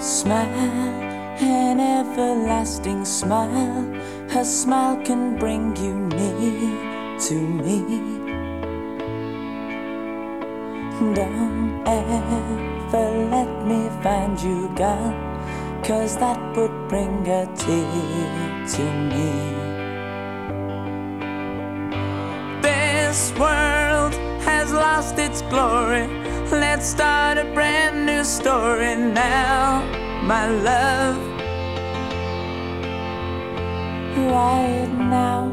smile, an everlasting smile. Her smile can bring you near to me. Don't ever let me find you gone, cause that would bring a tear to me. Lost its glory. Let's start a brand new story now, my love. Right now,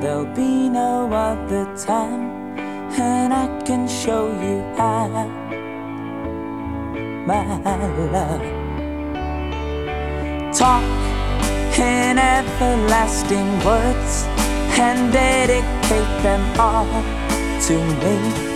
there'll be no other time, and I can show you how, my love. Talk in everlasting words and dedicate them all to me.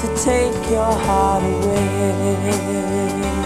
to take your heart away.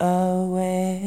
away.